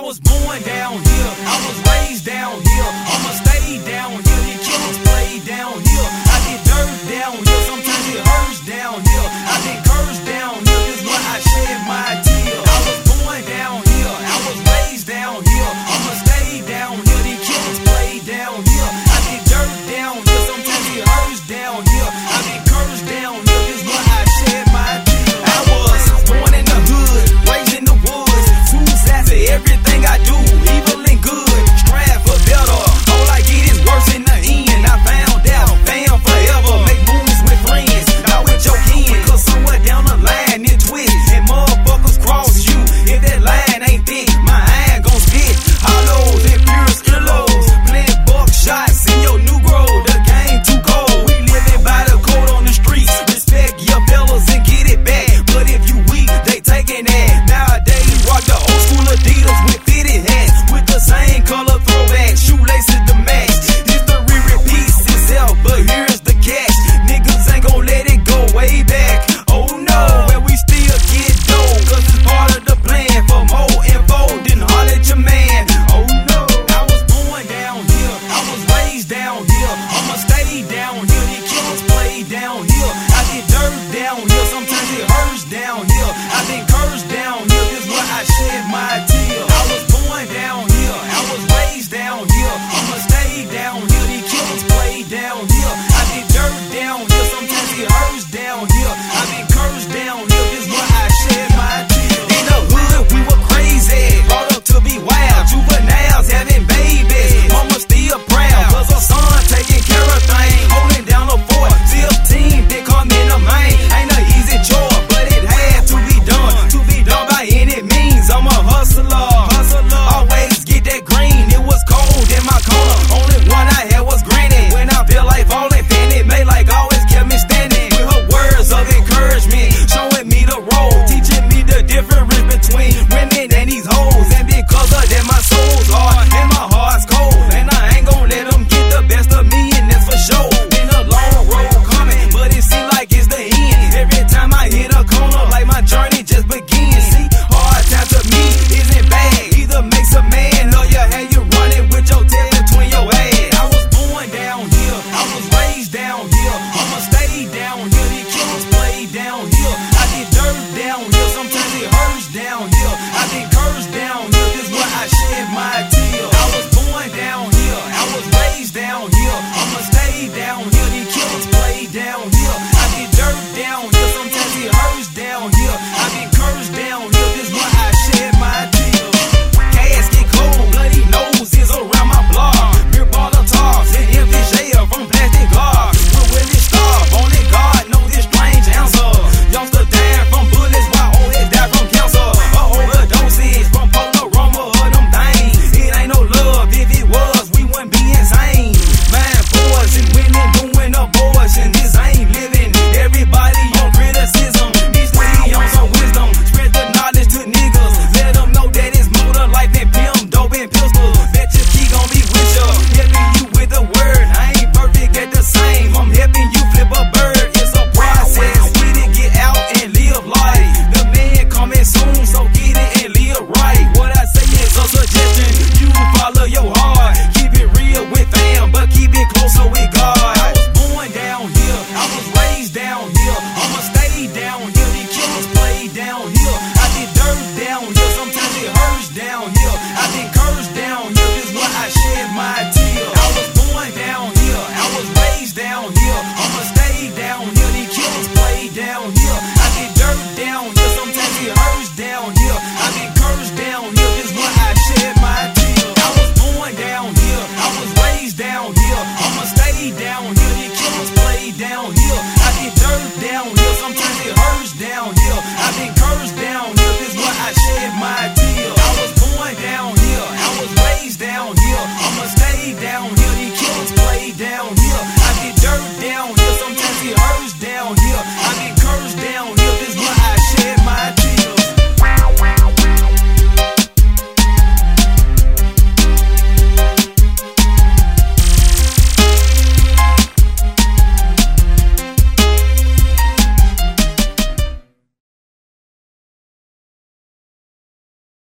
I was born down here. I was raised down here. I'ma stay down here. The kids play down here. down down here. I get dirt down here. Sometimes they